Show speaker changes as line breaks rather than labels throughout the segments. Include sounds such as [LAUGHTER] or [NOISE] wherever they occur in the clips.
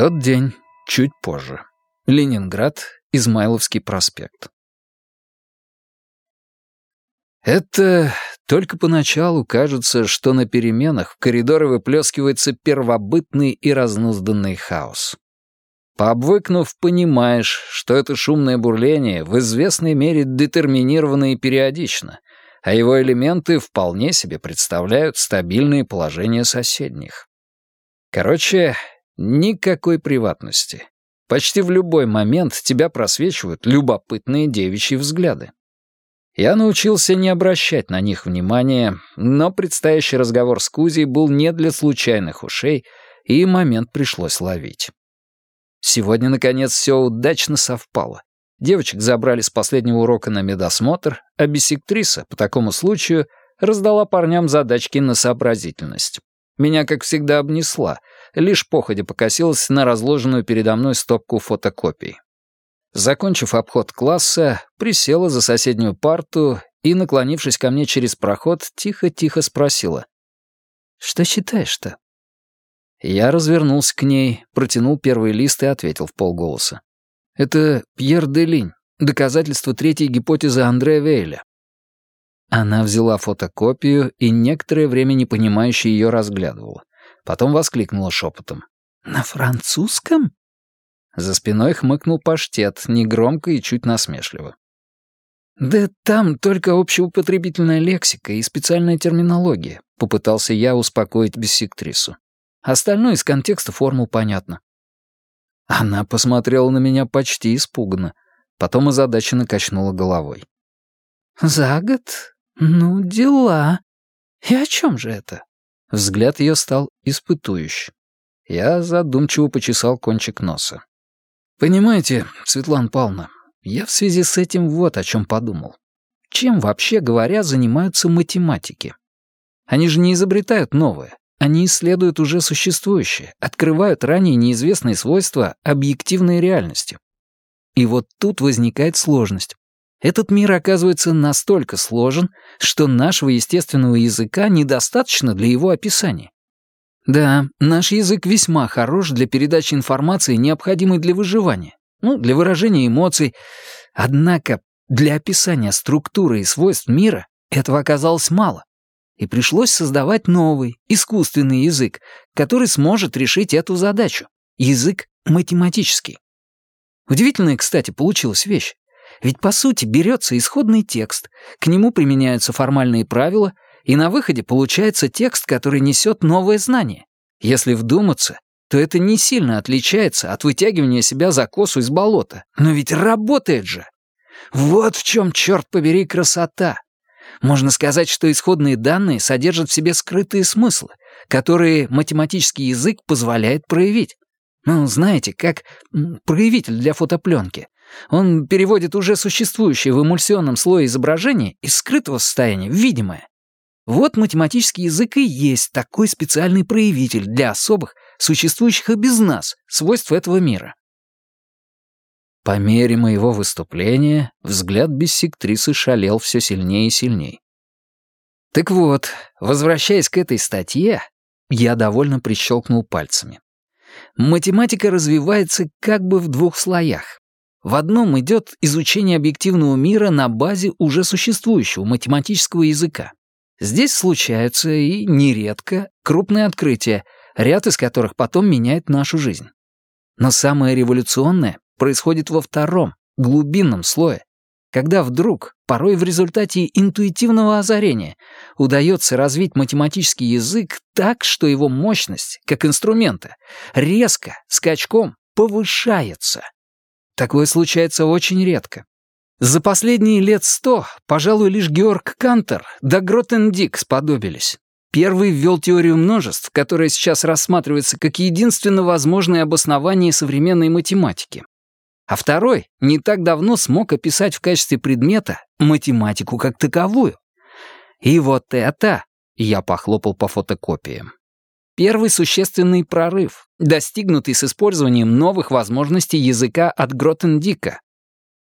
Тот день чуть позже. Ленинград, Измайловский проспект. Это только поначалу кажется, что на переменах в коридоры выплескивается первобытный и разнузданный хаос. Пообвыкнув, понимаешь, что это шумное бурление в известной мере детерминировано и периодично, а его элементы вполне себе представляют стабильные положения соседних. Короче, никакой приватности. Почти в любой момент тебя просвечивают любопытные девичьи взгляды. Я научился не обращать на них внимания, но предстоящий разговор с Кузей был не для случайных ушей, и момент пришлось ловить. Сегодня, наконец, все удачно совпало. Девочек забрали с последнего урока на медосмотр, а бисектриса, по такому случаю, раздала парням задачки на сообразительность. Меня, как всегда, обнесла, лишь походя покосилась на разложенную передо мной стопку фотокопий. Закончив обход класса, присела за соседнюю парту и, наклонившись ко мне через проход, тихо-тихо спросила. «Что считаешь-то?» Я развернулся к ней, протянул первый лист и ответил в полголоса. «Это Пьер де Линь, доказательство третьей гипотезы Андрея Вейля». Она взяла фотокопию и некоторое время непонимающе ее разглядывала. Потом воскликнула шепотом. «На французском?» За спиной хмыкнул паштет, негромко и чуть насмешливо. «Да там только общеупотребительная лексика и специальная терминология», — попытался я успокоить бессектрису. Остальное из контекста формул понятно. Она посмотрела на меня почти испуганно, потом озадаченно качнула головой. «За год? Ну, дела. И о чем же это?» Взгляд ее стал испытующий. Я задумчиво почесал кончик носа. «Понимаете, Светлана Павловна, я в связи с этим вот о чем подумал. Чем, вообще говоря, занимаются математики? Они же не изобретают новое. Они исследуют уже существующее, открывают ранее неизвестные свойства объективной реальности. И вот тут возникает сложность. Этот мир оказывается настолько сложен, что нашего естественного языка недостаточно для его описания. Да, наш язык весьма хорош для передачи информации, необходимой для выживания, ну, для выражения эмоций. Однако для описания структуры и свойств мира этого оказалось мало и пришлось создавать новый, искусственный язык, который сможет решить эту задачу. Язык математический. Удивительная, кстати, получилась вещь. Ведь, по сути, берется исходный текст, к нему применяются формальные правила, и на выходе получается текст, который несет новое знание. Если вдуматься, то это не сильно отличается от вытягивания себя за косу из болота. Но ведь работает же! Вот в чем, черт побери, красота! Можно сказать, что исходные данные содержат в себе скрытые смыслы, которые математический язык позволяет проявить. Ну, знаете, как проявитель для фотопленки. Он переводит уже существующее в эмульсионном слое изображение из скрытого состояния в видимое. Вот математический язык и есть такой специальный проявитель для особых, существующих и без нас, свойств этого мира. По мере моего выступления взгляд биссектрисы шалел все сильнее и сильнее. Так вот, возвращаясь к этой статье, я довольно прищелкнул пальцами. Математика развивается как бы в двух слоях. В одном идет изучение объективного мира на базе уже существующего математического языка. Здесь случаются и нередко крупные открытия, ряд из которых потом меняет нашу жизнь. Но самое революционное происходит во втором, глубинном слое, когда вдруг, порой в результате интуитивного озарения, удается развить математический язык так, что его мощность, как инструмента, резко, скачком повышается. Такое случается очень редко. За последние лет сто, пожалуй, лишь Георг Кантер да Гротендик сподобились. Первый ввел теорию множеств, которая сейчас рассматривается как единственно возможное обоснование современной математики а второй не так давно смог описать в качестве предмета математику как таковую. И вот это я похлопал по фотокопиям. Первый существенный прорыв, достигнутый с использованием новых возможностей языка от Гротендика.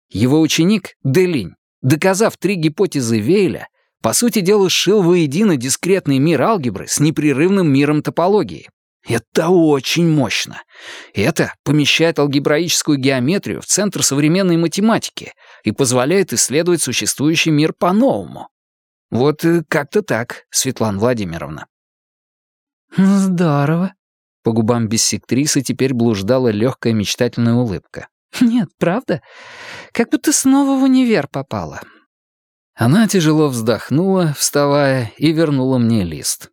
Его ученик Делинь, доказав три гипотезы Вейля, по сути дела сшил воедино дискретный мир алгебры с непрерывным миром топологии. Это очень мощно. Это помещает алгебраическую геометрию в центр современной математики и позволяет исследовать существующий мир по-новому. Вот э, как-то так, Светлана Владимировна.
Здорово.
По губам биссектрисы теперь блуждала легкая мечтательная улыбка.
Нет, правда? Как будто снова в универ попала.
Она тяжело вздохнула, вставая, и вернула мне лист.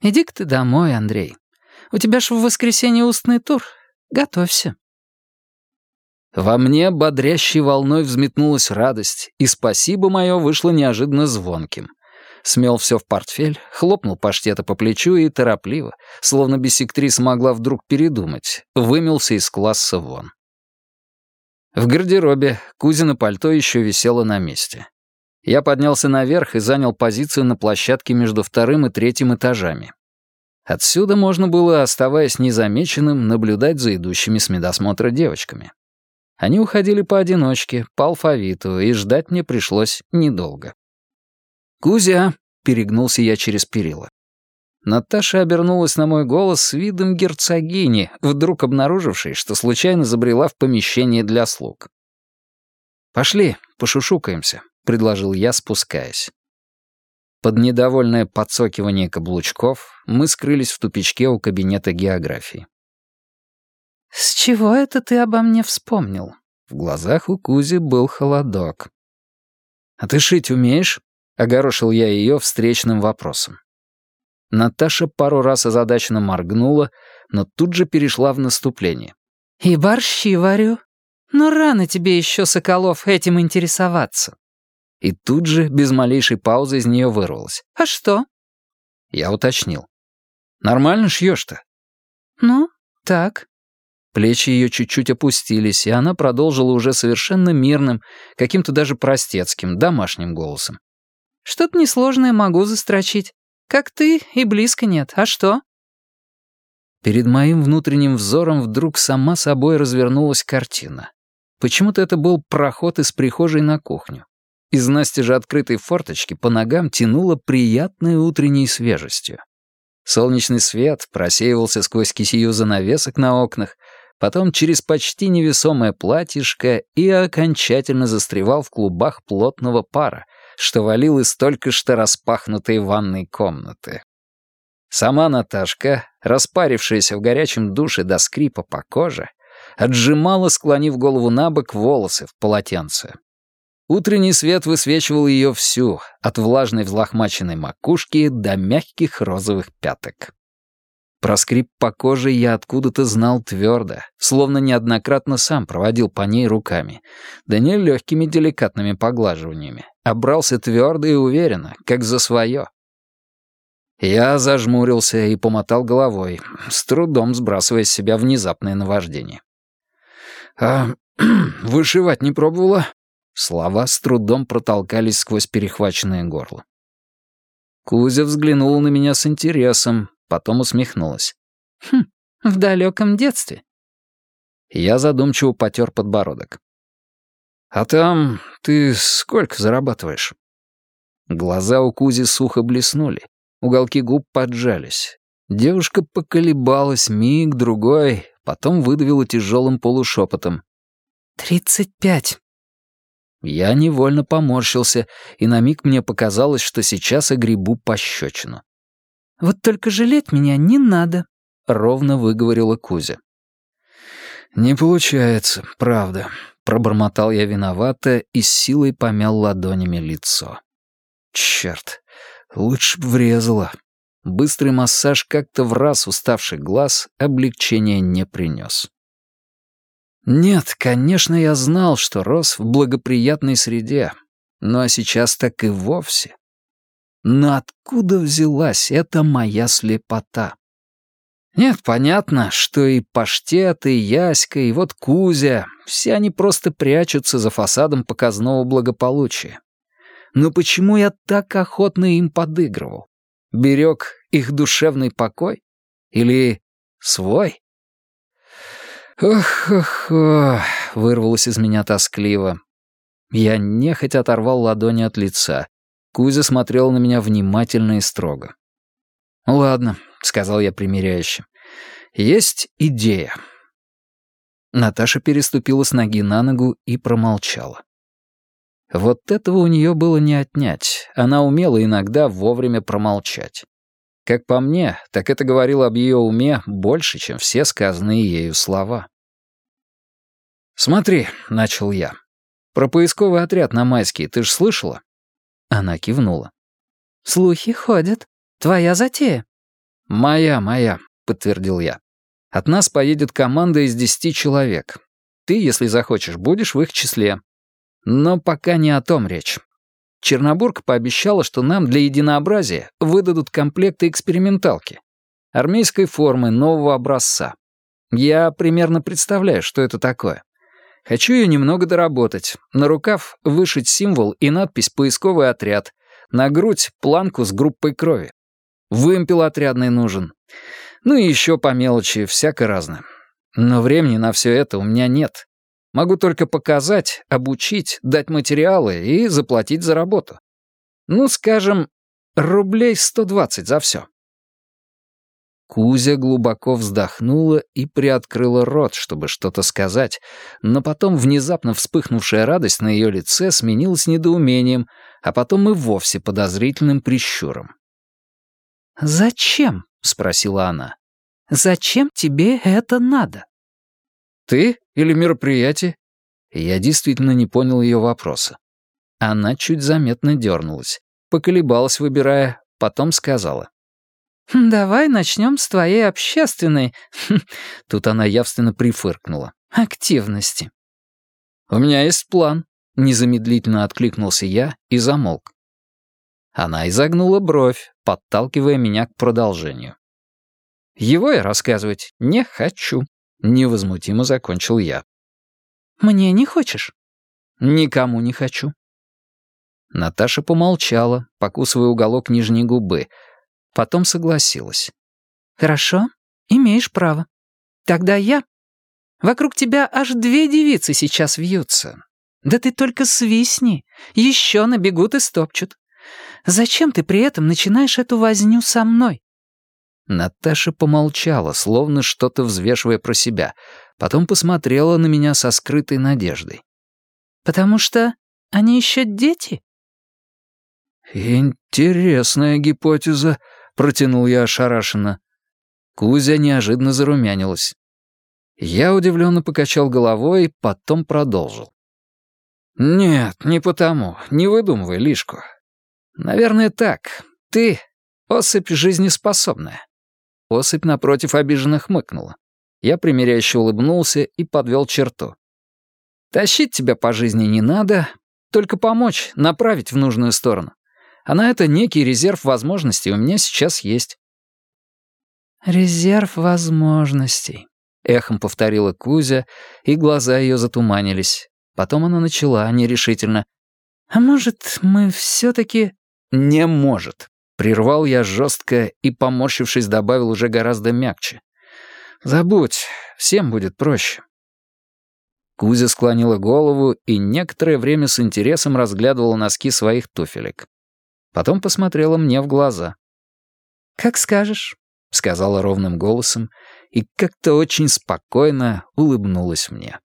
«Иди-ка ты домой, Андрей. У тебя ж в воскресенье устный тур. Готовься».
Во мне бодрящей волной взметнулась радость, и спасибо мое вышло неожиданно звонким. Смел все в портфель, хлопнул паштета по плечу и торопливо, словно биссектриса могла вдруг передумать, вымелся из класса вон. В гардеробе Кузина пальто еще висело на месте. Я поднялся наверх и занял позицию на площадке между вторым и третьим этажами. Отсюда можно было, оставаясь незамеченным, наблюдать за идущими с медосмотра девочками. Они уходили поодиночке, по алфавиту, и ждать мне пришлось недолго. «Кузя!» — перегнулся я через перила. Наташа обернулась на мой голос с видом герцогини, вдруг обнаружившей, что случайно забрела в помещение для слуг. «Пошли, пошушукаемся», — предложил я, спускаясь. Под недовольное подсокивание каблучков мы скрылись в тупичке у кабинета географии.
«С чего это ты обо мне вспомнил?»
В глазах у Кузи был холодок. «А ты шить умеешь?» — огорошил я ее встречным вопросом. Наташа пару раз озадаченно моргнула, но тут же перешла в наступление.
«И борщи варю. Но рано тебе еще, Соколов, этим интересоваться».
И тут же, без малейшей паузы, из нее вырвалось.
«А что?»
Я уточнил. «Нормально шьешь-то?»
«Ну, так».
Плечи ее чуть-чуть опустились, и она продолжила уже совершенно мирным, каким-то даже простецким, домашним голосом.
«Что-то несложное могу застрочить. Как ты, и близко нет. А что?»
Перед моим внутренним взором вдруг сама собой развернулась картина. Почему-то это был проход из прихожей на кухню. Из настежи открытой форточки по ногам тянуло приятной утренней свежестью. Солнечный свет просеивался сквозь кисию занавесок на окнах, потом через почти невесомое платьишко и окончательно застревал в клубах плотного пара, что валил из только что распахнутой ванной комнаты. Сама Наташка, распарившаяся в горячем душе до скрипа по коже, отжимала, склонив голову на бок, волосы в полотенце. Утренний свет высвечивал ее всю, от влажной взлохмаченной макушки до мягких розовых пяток. Про скрип по коже я откуда-то знал твердо, словно неоднократно сам проводил по ней руками, да не легкими деликатными поглаживаниями, а брался твердо и уверенно, как за свое. Я зажмурился и помотал головой, с трудом сбрасывая с себя внезапное наваждение. «А [CLEARS THROAT] вышивать не пробовала?» Слова с трудом протолкались сквозь перехваченное горло. Кузя взглянула на меня с интересом, потом усмехнулась.
«Хм, в далеком детстве».
Я задумчиво потер подбородок. «А там ты сколько зарабатываешь?» Глаза у Кузи сухо блеснули, уголки губ поджались. Девушка поколебалась миг, другой, потом выдавила тяжелым полушепотом.
«Тридцать пять».
Я невольно поморщился, и на миг мне показалось, что сейчас огребу пощечину.
«Вот только жалеть меня не надо», — ровно выговорила Кузя.
«Не получается, правда», — пробормотал я виновато и с силой помял ладонями лицо. «Черт, лучше б врезала». Быстрый массаж как-то в раз уставший глаз облегчения не принес. Нет, конечно, я знал, что рос в благоприятной среде, но сейчас так и вовсе. Но откуда взялась эта моя слепота? Нет, понятно, что и Паштет, и Яська, и вот Кузя, все они просто прячутся за фасадом показного благополучия. Но почему я так охотно им подыгрывал? Берег их душевный покой? Или свой? «Ох-ох-ох», — вырвалось из меня тоскливо. Я нехотя оторвал ладони от лица. Кузя смотрел на меня внимательно и строго. «Ладно», — сказал я примиряюще. Есть идея». Наташа переступила с ноги на ногу и промолчала. Вот этого у нее было не отнять. Она умела иногда вовремя промолчать. Как по мне, так это говорило об ее уме больше, чем все сказанные ею слова. «Смотри», — начал я, — «про поисковый отряд на майские ты ж слышала?» Она кивнула.
«Слухи ходят. Твоя затея».
«Моя, моя», — подтвердил я. «От нас поедет команда из десяти человек. Ты, если захочешь, будешь в их числе. Но пока не о том речь. Чернобург пообещала, что нам для единообразия выдадут комплекты эксперименталки. Армейской формы нового образца. Я примерно представляю, что это такое. Хочу ее немного доработать. На рукав вышить символ и надпись «Поисковый отряд», на грудь планку с группой крови. Вымпел отрядный нужен. Ну и еще по мелочи, всяко разное. Но времени на все это у меня нет. Могу только показать, обучить, дать материалы и заплатить за работу. Ну, скажем, рублей 120 за все. Кузя глубоко вздохнула и приоткрыла рот, чтобы что-то сказать, но потом внезапно вспыхнувшая радость на ее лице сменилась недоумением, а потом и вовсе подозрительным прищуром.
«Зачем?» — спросила она. «Зачем тебе это надо?»
«Ты или мероприятие?» Я действительно не понял ее вопроса. Она чуть заметно дернулась, поколебалась, выбирая, потом сказала.
«Давай начнем с твоей общественной...» [LAUGHS]
Тут она явственно прифыркнула.
«Активности».
«У меня есть план», — незамедлительно откликнулся я и замолк. Она изогнула бровь, подталкивая меня к продолжению. «Его я рассказывать не хочу», — невозмутимо закончил я.
«Мне не хочешь?»
«Никому не хочу». Наташа помолчала, покусывая уголок нижней губы, Потом согласилась.
«Хорошо, имеешь право. Тогда я. Вокруг тебя аж две девицы сейчас вьются. Да ты только свистни, еще набегут и стопчут. Зачем ты при этом начинаешь эту возню со мной?»
Наташа помолчала, словно что-то взвешивая про себя, потом посмотрела на меня со скрытой надеждой.
«Потому что они еще дети?»
«Интересная гипотеза», — протянул я ошарашенно. Кузя неожиданно зарумянилась. Я удивленно покачал головой, потом продолжил. «Нет, не потому. Не выдумывай лишку. Наверное, так. Ты — особь жизнеспособная». Особь напротив обиженно хмыкнула. Я примиряюще улыбнулся и подвел черту. «Тащить тебя по жизни не надо, только помочь, направить в нужную сторону. А на это некий резерв возможностей у меня сейчас есть».
«Резерв возможностей», — эхом повторила Кузя, и глаза ее затуманились. Потом она начала нерешительно. «А может, мы все-таки...»
«Не может», — прервал я жестко и, поморщившись, добавил уже гораздо мягче. «Забудь, всем будет проще». Кузя склонила голову и некоторое время с интересом разглядывала носки своих туфелек. Потом посмотрела мне в глаза.
«Как скажешь», — сказала ровным голосом
и как-то очень спокойно улыбнулась мне.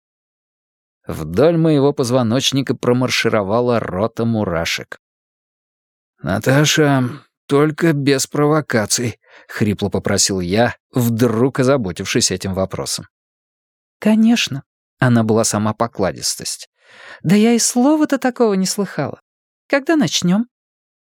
Вдоль моего позвоночника промаршировала рота мурашек. «Наташа, только без провокаций», — хрипло попросил я, вдруг озаботившись этим вопросом.
«Конечно», — она была сама покладистость. «Да я и слова-то такого не слыхала. Когда начнем?»